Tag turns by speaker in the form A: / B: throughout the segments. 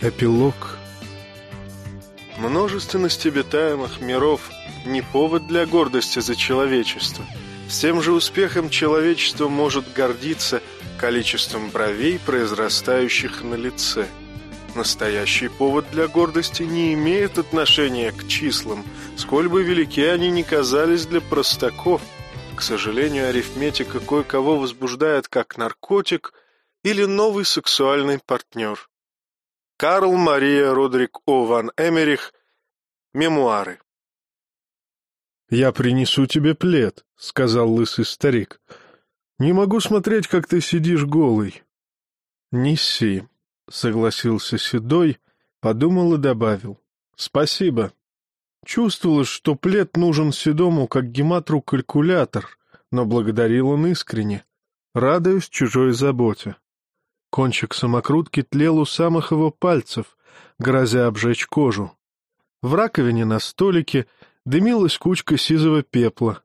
A: Эпилог Множественность обитаемых миров не повод для гордости за человечество. С тем же успехом человечество может гордиться количеством бровей, произрастающих на лице. Настоящий повод для гордости не имеет отношения к числам, сколь бы велики они ни казались для простаков. К сожалению, арифметика кое-кого возбуждает как наркотик или новый сексуальный партнер. Карл Мария Родрик О. ван Эмерих. Мемуары. «Я принесу тебе плед», — сказал лысый старик. «Не могу смотреть, как ты сидишь голый». «Неси», — согласился Седой, подумал и добавил. «Спасибо». Чувствовалось, что плед нужен Седому как гематру калькулятор, но благодарил он искренне, радуясь чужой заботе. Кончик самокрутки тлел у самых его пальцев, грозя обжечь кожу. В раковине на столике дымилась кучка сизого пепла.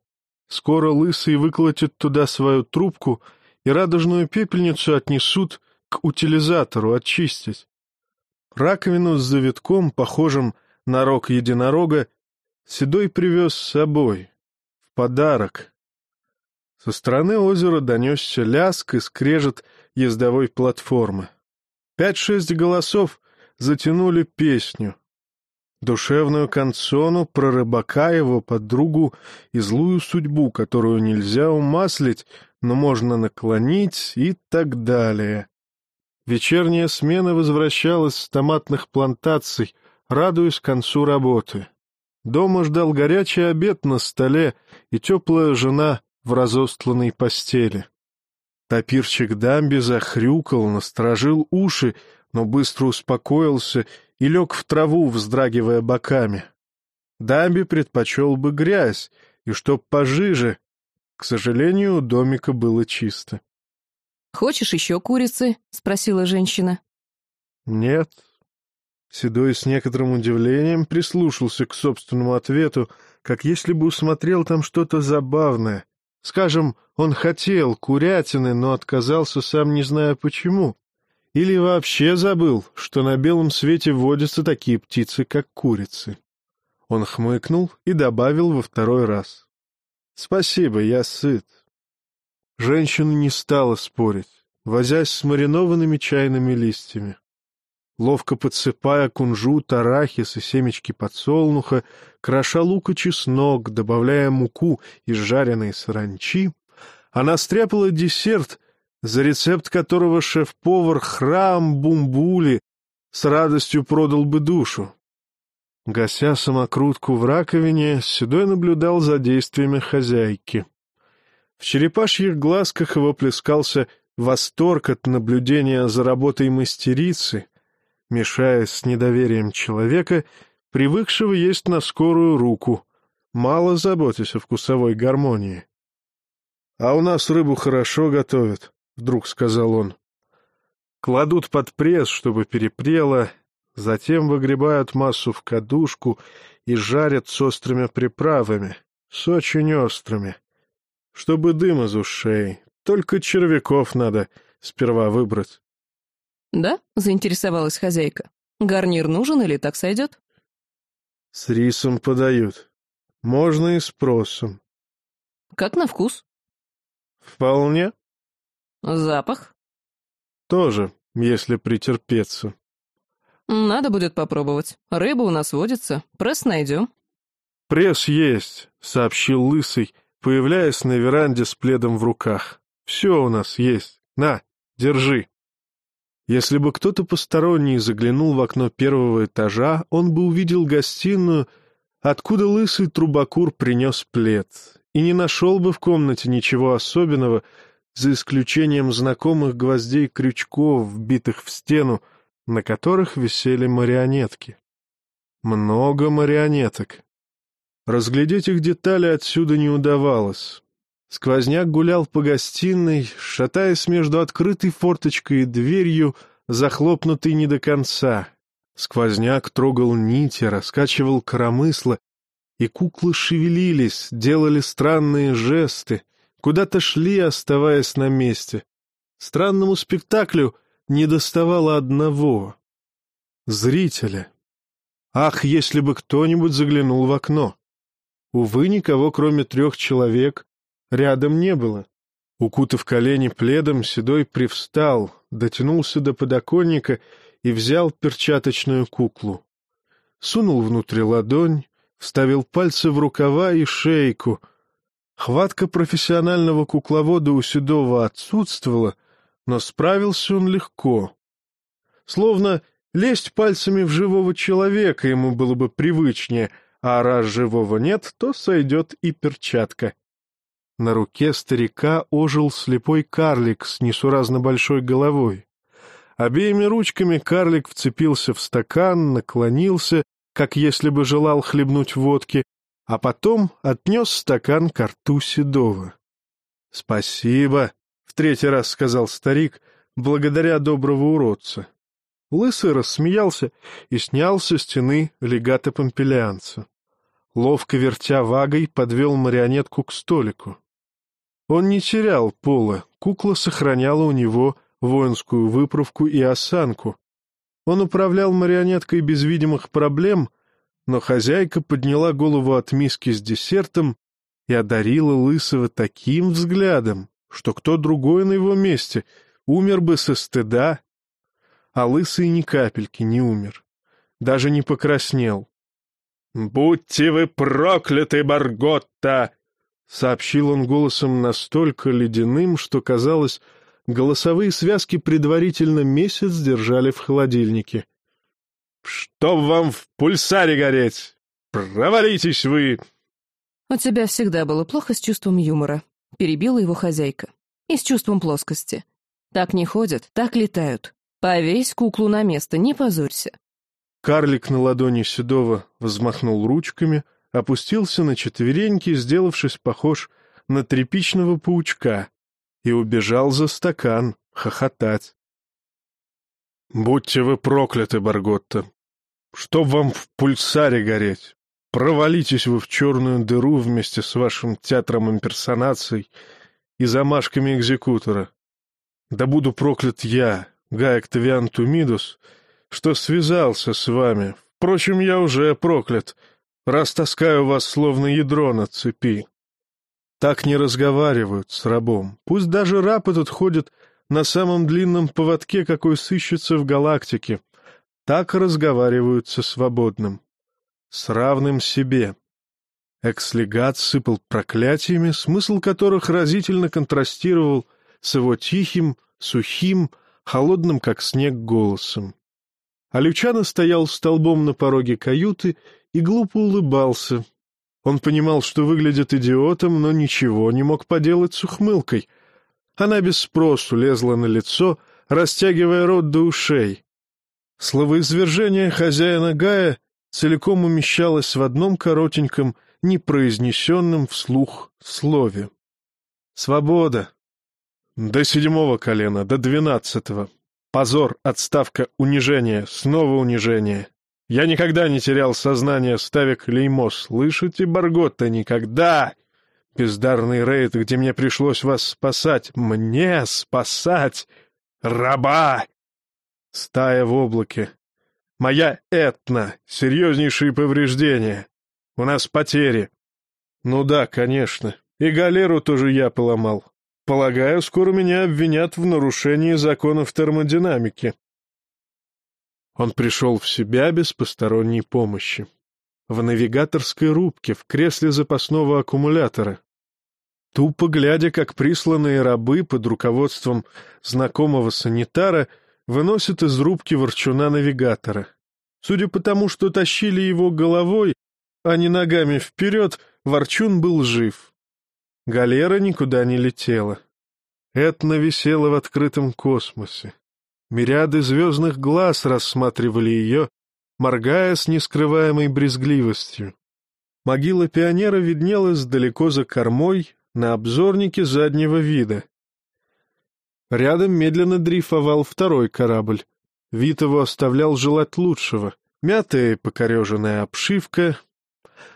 A: Скоро лысый выколотит туда свою трубку, и радужную пепельницу отнесут к утилизатору очистить. Раковину с завитком, похожим на рог единорога, Седой привез с собой. В подарок. Со стороны озера донесся ляск и скрежет ездовой платформы. Пять-шесть голосов затянули песню. Душевную канцону про рыбака, его подругу и злую судьбу, которую нельзя умаслить, но можно наклонить и так далее. Вечерняя смена возвращалась с томатных плантаций, радуясь концу работы. Дома ждал горячий обед на столе и теплая жена в разостланной постели. Топирчик Дамби захрюкал, насторожил уши, но быстро успокоился и лег в траву, вздрагивая боками. Дамби предпочел бы грязь, и чтоб пожиже. К сожалению, у домика было чисто.
B: — Хочешь еще курицы? — спросила женщина.
A: — Нет. Седой с некоторым удивлением прислушался к собственному ответу, как если бы усмотрел там что-то забавное. Скажем, он хотел курятины, но отказался сам не зная почему. Или вообще забыл, что на белом свете водятся такие птицы, как курицы. Он хмыкнул и добавил во второй раз. — Спасибо, я сыт. Женщина не стала спорить, возясь с маринованными чайными листьями. Ловко подсыпая кунжут, арахис и семечки подсолнуха, кроша лук и чеснок, добавляя муку из жареной саранчи, она стряпала десерт, за рецепт которого шеф-повар Храм Бумбули с радостью продал бы душу. Гася самокрутку в раковине, Седой наблюдал за действиями хозяйки. В черепашьих глазках его плескался восторг от наблюдения за работой мастерицы, мешаясь с недоверием человека, привыкшего есть на скорую руку, мало заботясь о вкусовой гармонии. — А у нас рыбу хорошо готовят, — вдруг сказал он. Кладут под пресс, чтобы перепрело, затем выгребают массу в кадушку и жарят с острыми приправами, с очень острыми, чтобы дым из ушей. Только червяков надо сперва выбрать.
B: «Да?» — заинтересовалась хозяйка. «Гарнир нужен или так сойдет?»
A: «С рисом подают. Можно и с просом».
B: «Как на вкус?»
A: «Вполне».
B: «Запах?»
A: «Тоже, если претерпеться».
B: «Надо будет попробовать. Рыба у нас водится. Пресс найдем».
A: «Пресс есть», — сообщил Лысый, появляясь на веранде с пледом в руках. «Все у нас есть. На, держи». Если бы кто-то посторонний заглянул в окно первого этажа, он бы увидел гостиную, откуда лысый трубакур принес плед, и не нашел бы в комнате ничего особенного, за исключением знакомых гвоздей-крючков, вбитых в стену, на которых висели марионетки. Много марионеток. Разглядеть их детали отсюда не удавалось. Сквозняк гулял по гостиной, шатаясь между открытой форточкой и дверью, захлопнутой не до конца. Сквозняк трогал нити, раскачивал коромысло, и куклы шевелились, делали странные жесты, куда-то шли, оставаясь на месте. Странному спектаклю не доставало одного зрителя. Ах, если бы кто-нибудь заглянул в окно! Увы, никого, кроме трех человек, рядом не было. Укутав колени пледом, Седой привстал, дотянулся до подоконника и взял перчаточную куклу. Сунул внутрь ладонь, вставил пальцы в рукава и шейку. Хватка профессионального кукловода у Седова отсутствовала, но справился он легко. Словно лезть пальцами в живого человека ему было бы привычнее, а раз живого нет, то сойдет и перчатка. На руке старика ожил слепой карлик с несуразно большой головой. Обеими ручками карлик вцепился в стакан, наклонился, как если бы желал хлебнуть водки, а потом отнес стакан к рту Седова. — Спасибо, — в третий раз сказал старик, благодаря доброго уродца. Лысый рассмеялся и снял со стены легато помпелианца. Ловко вертя вагой, подвел марионетку к столику. Он не терял пола, кукла сохраняла у него воинскую выправку и осанку. Он управлял марионеткой без видимых проблем, но хозяйка подняла голову от миски с десертом и одарила Лысого таким взглядом, что кто другой на его месте умер бы со стыда, а Лысый ни капельки не умер, даже не покраснел. «Будьте вы прокляты, Барготта!» — сообщил он голосом настолько ледяным, что, казалось, голосовые связки предварительно месяц держали в холодильнике. «Чтоб вам в пульсаре гореть! Провалитесь вы!»
B: «У тебя всегда было плохо с чувством юмора», — перебила его хозяйка. «И с чувством плоскости. Так не ходят, так летают. Повесь куклу на место, не позорься».
A: Карлик на ладони Седова взмахнул ручками, опустился на четвереньки, сделавшись похож на тряпичного паучка, и убежал за стакан хохотать. «Будьте вы прокляты, Барготта! Чтоб вам в пульсаре гореть! Провалитесь вы в черную дыру вместе с вашим театром имперсонаций и замашками экзекутора! Да буду проклят я, Гай Октавиан Тумидус, что связался с вами. Впрочем, я уже проклят, раз таскаю вас словно ядро на цепи. Так не разговаривают с рабом. Пусть даже раб этот ходит на самом длинном поводке, какой сыщется в галактике. Так разговаривают со свободным. С равным себе. Экслегат сыпал проклятиями, смысл которых разительно контрастировал с его тихим, сухим, холодным, как снег, голосом. А Лючано стоял столбом на пороге каюты и глупо улыбался. Он понимал, что выглядит идиотом, но ничего не мог поделать с ухмылкой. Она без спросу лезла на лицо, растягивая рот до ушей. Словоизвержение хозяина Гая целиком умещалось в одном коротеньком, непроизнесенном вслух слове. «Свобода!» До седьмого колена, до двенадцатого. Позор, отставка, унижение, снова унижение. Я никогда не терял сознание, ставя клеймо. Слышите, Барготта, никогда! Бездарный рейд, где мне пришлось вас спасать. Мне спасать! Раба! Стая в облаке. Моя Этна. Серьезнейшие повреждения. У нас потери. Ну да, конечно. И галеру тоже я поломал. Полагаю, скоро меня обвинят в нарушении законов термодинамики. Он пришел в себя без посторонней помощи. В навигаторской рубке, в кресле запасного аккумулятора. Тупо глядя, как присланные рабы под руководством знакомого санитара выносят из рубки ворчуна навигатора. Судя по тому, что тащили его головой, а не ногами вперед, ворчун был жив. Галера никуда не летела. Этна висела в открытом космосе. Мириады звездных глаз рассматривали ее, моргая с нескрываемой брезгливостью. Могила пионера виднелась далеко за кормой, на обзорнике заднего вида. Рядом медленно дрейфовал второй корабль. Вид его оставлял желать лучшего. Мятая и покореженная обшивка,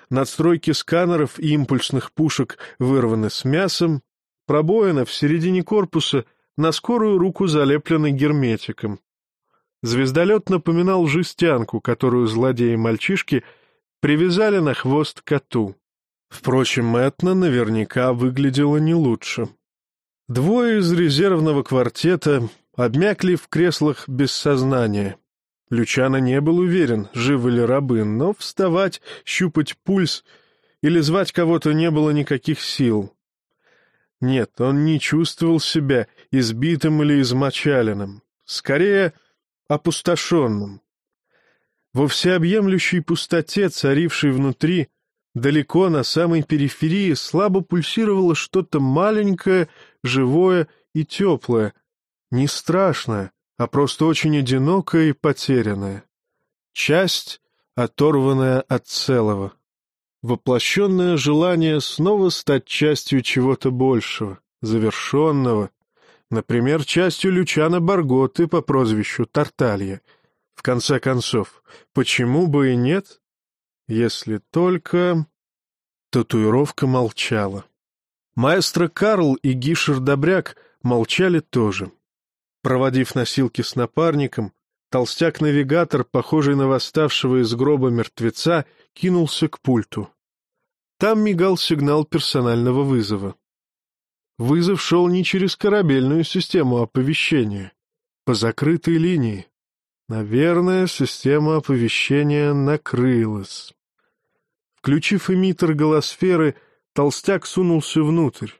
A: надстройки сканеров и импульсных пушек вырваны с мясом, пробоина в середине корпуса на скорую руку залеплены герметиком. Звездолет напоминал жестянку, которую злодеи-мальчишки привязали на хвост коту. Впрочем, Этна наверняка выглядела не лучше. Двое из резервного квартета обмякли в креслах без сознания. Лючано не был уверен, живы ли рабы, но вставать, щупать пульс или звать кого-то не было никаких сил. Нет, он не чувствовал себя избитым или измочаленным. Скорее, опустошенным. Во всеобъемлющей пустоте, царившей внутри, далеко на самой периферии, слабо пульсировало что-то маленькое, живое и теплое, не страшное, а просто очень одинокое и потерянное. Часть, оторванная от целого. Воплощенное желание снова стать частью чего-то большего, завершенного, Например, частью Лючана Барготы по прозвищу Тарталья. В конце концов, почему бы и нет? Если только... Татуировка молчала. Маэстро Карл и Гишер Добряк молчали тоже. Проводив носилки с напарником, толстяк-навигатор, похожий на восставшего из гроба мертвеца, кинулся к пульту. Там мигал сигнал персонального вызова. Вызов шел не через корабельную систему оповещения, по закрытой линии. Наверное, система оповещения накрылась. Включив эмиттер голосферы, толстяк сунулся внутрь.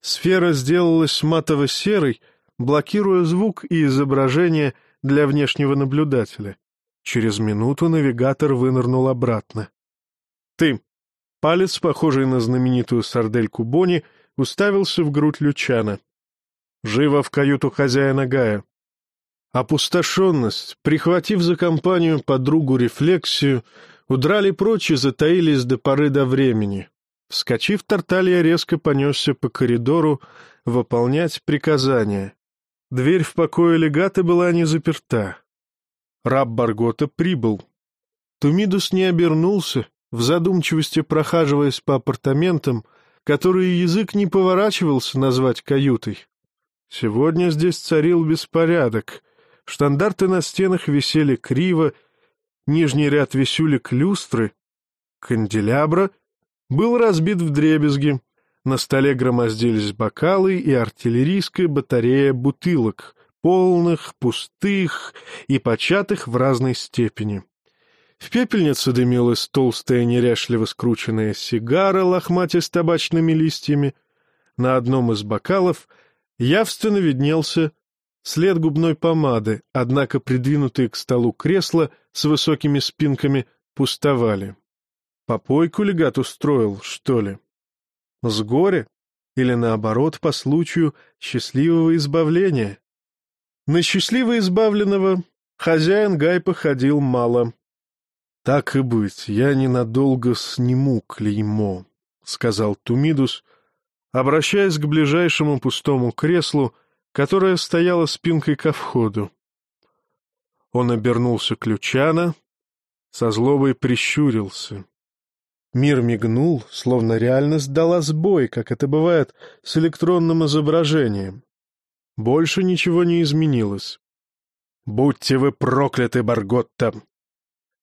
A: Сфера сделалась матово-серой, блокируя звук и изображение для внешнего наблюдателя. Через минуту навигатор вынырнул обратно. «Ты!» Палец, похожий на знаменитую сардельку Бонни, — уставился в грудь Лючана. «Живо в каюту хозяина Гая». Опустошенность, прихватив за компанию подругу рефлексию, удрали прочь и затаились до поры до времени. Вскочив, Тарталья резко понесся по коридору выполнять приказания. Дверь в покое легата была не заперта. Раб Баргота прибыл. Тумидус не обернулся, в задумчивости прохаживаясь по апартаментам, которые язык не поворачивался назвать каютой. Сегодня здесь царил беспорядок. Штандарты на стенах висели криво, нижний ряд висюлек люстры, канделябра был разбит в дребезги, на столе громоздились бокалы и артиллерийская батарея бутылок, полных, пустых и початых в разной степени. В пепельнице дымилась толстая неряшливо скрученная сигара, лохматя с табачными листьями. На одном из бокалов явственно виднелся след губной помады, однако придвинутые к столу кресла с высокими спинками пустовали. Попойку легат устроил, что ли? С горя? Или, наоборот, по случаю счастливого избавления? На счастливо избавленного хозяин Гай походил мало. — Так и быть, я ненадолго сниму клеймо, — сказал Тумидус, обращаясь к ближайшему пустому креслу, которое стояло спинкой ко входу. Он обернулся к Лючана, со злобой прищурился. Мир мигнул, словно реальность дала сбой, как это бывает с электронным изображением. Больше ничего не изменилось. «Будьте вы прокляты, Барготта!»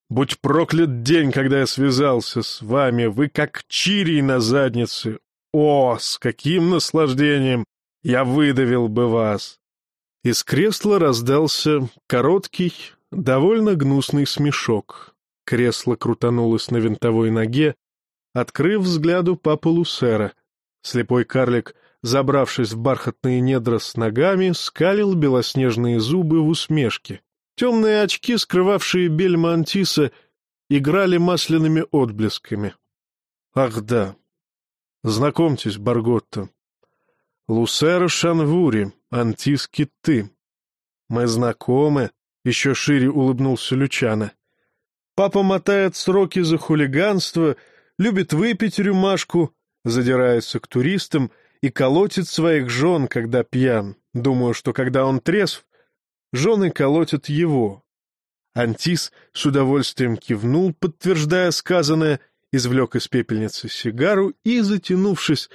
A: Будь проклят день, когда я связался с вами, вы как чирий на заднице. О, с каким наслаждением я выдавил бы вас!» Из кресла раздался короткий, довольно гнусный смешок. Кресло крутанулось на винтовой ноге, открыв взгляду папу Лусера. Слепой карлик, забравшись в бархатные недра с ногами, скалил белоснежные зубы в усмешке. Темные очки, скрывавшие бельма Антиса, играли масляными отблесками. Ах да. Знакомьтесь, Барготто. Лусера Шанвури, Антис Китты. Мы знакомы, — еще шире улыбнулся Лючана. Папа мотает сроки за хулиганство, любит выпить рюмашку, задирается к туристам и колотит своих жен, когда пьян. Думаю, что когда он трезв, жены колотят его. Антис с удовольствием кивнул, подтверждая сказанное, извлек из пепельницы сигару и, затянувшись,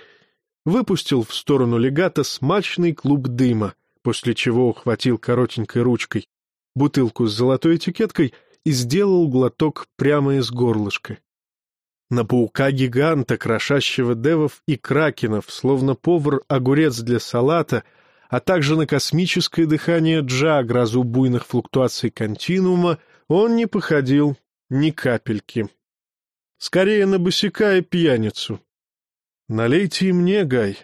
A: выпустил в сторону легата смачный клуб дыма, после чего ухватил коротенькой ручкой бутылку с золотой этикеткой и сделал глоток прямо из горлышка. На паука-гиганта, крошащего девов и кракенов, словно повар-огурец для салата, а также на космическое дыхание Джа, грозу буйных флуктуаций континуума, он не походил ни капельки. Скорее на босика и пьяницу. «Налейте и мне, Гай».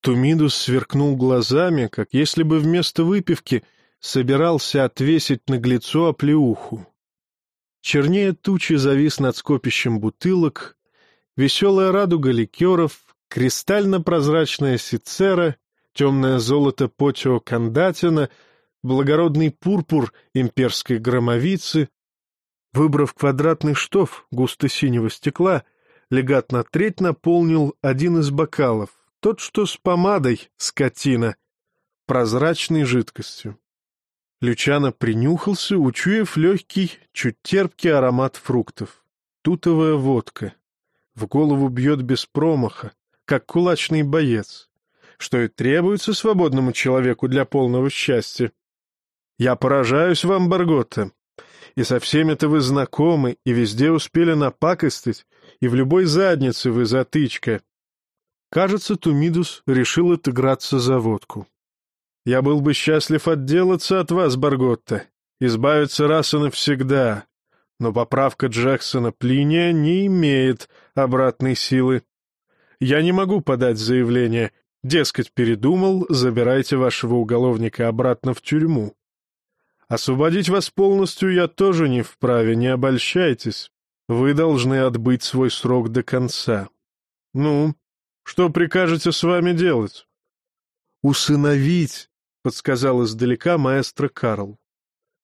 A: Тумидус сверкнул глазами, как если бы вместо выпивки собирался отвесить наглецу оплеуху. Чернее тучи завис над скопищем бутылок, веселая радуга ликеров, кристально-прозрачная сицера, темное золото потио кандатина, благородный пурпур имперской громовицы. Выбрав квадратный штоф густо-синего стекла, легат на треть наполнил один из бокалов, тот, что с помадой, скотина, прозрачной жидкостью. Лючано принюхался, учуяв легкий, чуть терпкий аромат фруктов. Тутовая водка. В голову бьет без промаха, как кулачный боец. Что и требуется свободному человеку для полного счастья. Я поражаюсь вам, Барготта. И со всеми-то вы знакомы, и везде успели напакостить, и в любой заднице вы затычка. Кажется, Тумидус решил отыграться за водку. Я был бы счастлив отделаться от вас, Барготта, избавиться раз и навсегда, но поправка Джексона Плиния не имеет обратной силы. Я не могу подать заявление, дескать, передумал, забирайте вашего уголовника обратно в тюрьму. Освободить вас полностью я тоже не вправе, не обольщайтесь. Вы должны отбыть свой срок до конца. Ну, что прикажете с вами делать? Усыновить подсказал издалека маэстро Карл.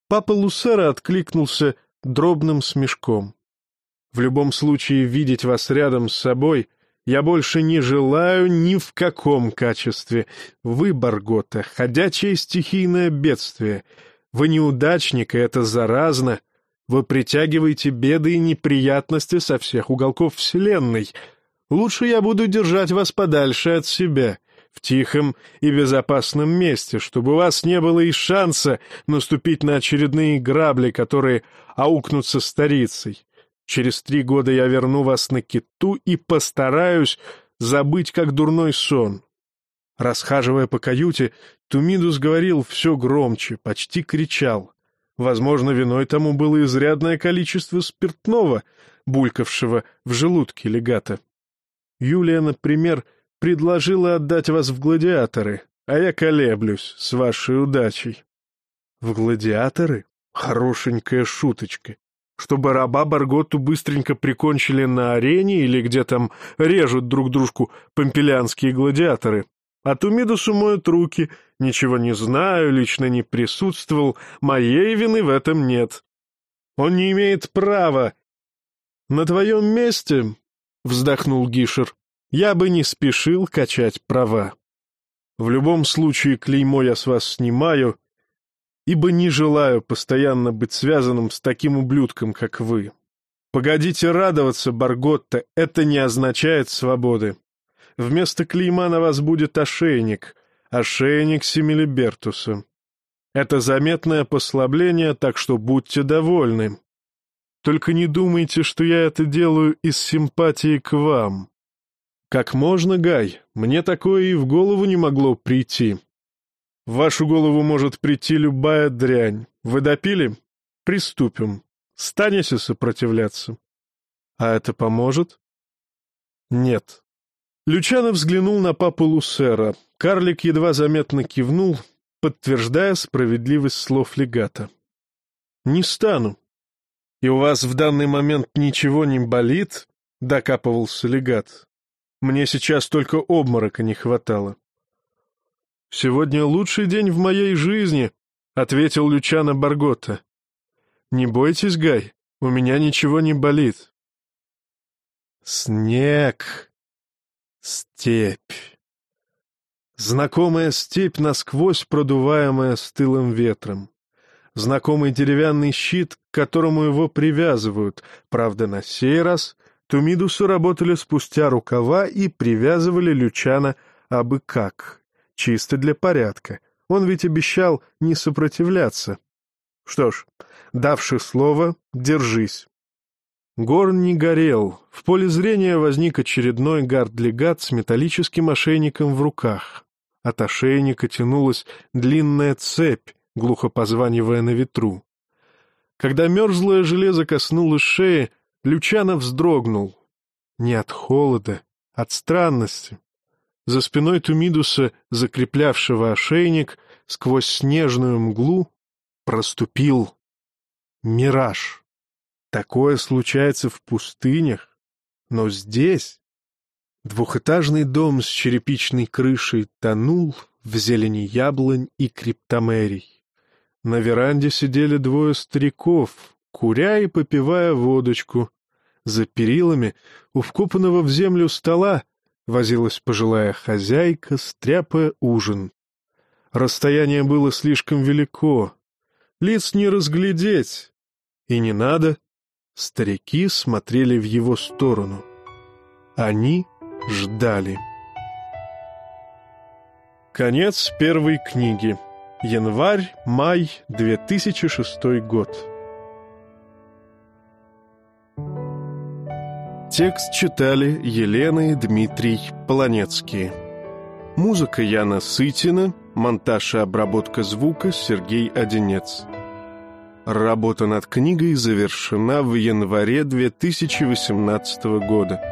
A: Папа Лусера откликнулся дробным смешком. «В любом случае видеть вас рядом с собой я больше не желаю ни в каком качестве. Вы, Баргота, ходячее стихийное бедствие. Вы неудачник, и это заразно. Вы притягиваете беды и неприятности со всех уголков Вселенной. Лучше я буду держать вас подальше от себя» в тихом и безопасном месте, чтобы у вас не было и шанса наступить на очередные грабли, которые аукнутся старицей. Через три года я верну вас на киту и постараюсь забыть, как дурной сон. Расхаживая по каюте, Тумидус говорил все громче, почти кричал. Возможно, виной тому было изрядное количество спиртного, булькавшего в желудке легата. Юлия, например, — предложила отдать вас в гладиаторы, а я колеблюсь с вашей удачей. В гладиаторы? Хорошенькая шуточка. Чтобы раба Барготту быстренько прикончили на арене или где там режут друг дружку помпелянские гладиаторы. А Тумидусу моют руки. Ничего не знаю, лично не присутствовал. Моей вины в этом нет. Он не имеет права. На твоем месте, — вздохнул Гишер, я бы не спешил качать права. В любом случае клеймо я с вас снимаю, ибо не желаю постоянно быть связанным с таким ублюдком, как вы. Погодите радоваться, Барготта, это не означает свободы. Вместо клейма на вас будет ошейник, ошейник Семилибертуса. Это заметное послабление, так что будьте довольны. Только не думайте, что я это делаю из симпатии к вам. «Как можно, Гай? Мне такое и в голову не могло прийти». «В вашу голову может прийти любая дрянь. Вы допили? Приступим. Станете сопротивляться?» «А это поможет?» «Нет». Лючано взглянул на папу Лусера. Карлик едва заметно кивнул, подтверждая справедливость слов легата. «Не стану». «И у вас в данный момент ничего не болит?» — докапывался легат. Мне сейчас только обморока не хватало. «Сегодня лучший день в моей жизни», — ответил Лючано Барготта. «Не бойтесь, Гай, у меня ничего не болит». Снег. Степь. Знакомая степь, насквозь продуваемая стылым ветром. Знакомый деревянный щит, к которому его привязывают, правда, на сей раз Тумидусы работали спустя рукава и привязывали Лючана абы как, чисто для порядка. Он ведь обещал не сопротивляться. Что ж, давши слово, держись. Горн не горел. В поле зрения возник очередной гард-легат с металлическим ошейником в руках. От ошейника тянулась длинная цепь, глухо позванивая на ветру. Когда мерзлое железо коснулось шеи, Лючано вздрогнул. Не от холода, от странности. За спиной Тумидуса, закреплявшего ошейник, сквозь снежную мглу проступил мираж. Такое случается в пустынях, но здесь... Двухэтажный дом с черепичной крышей тонул в зелени яблонь и криптомерий. На веранде сидели двое стариков, куря и попивая водочку. За перилами у вкопанного в землю стола возилась пожилая хозяйка, стряпая ужин. Расстояние было слишком велико, лиц не разглядеть, и не надо Старики смотрели в его сторону. Они ждали. Конец первой книги. Январь-май 2006 год. Текст читали Елена и Дмитрий Полонецкие. Музыка Яна Сытина, монтаж и обработка звука Сергей Одинец. Работа над книгой завершена в январе 2018 года.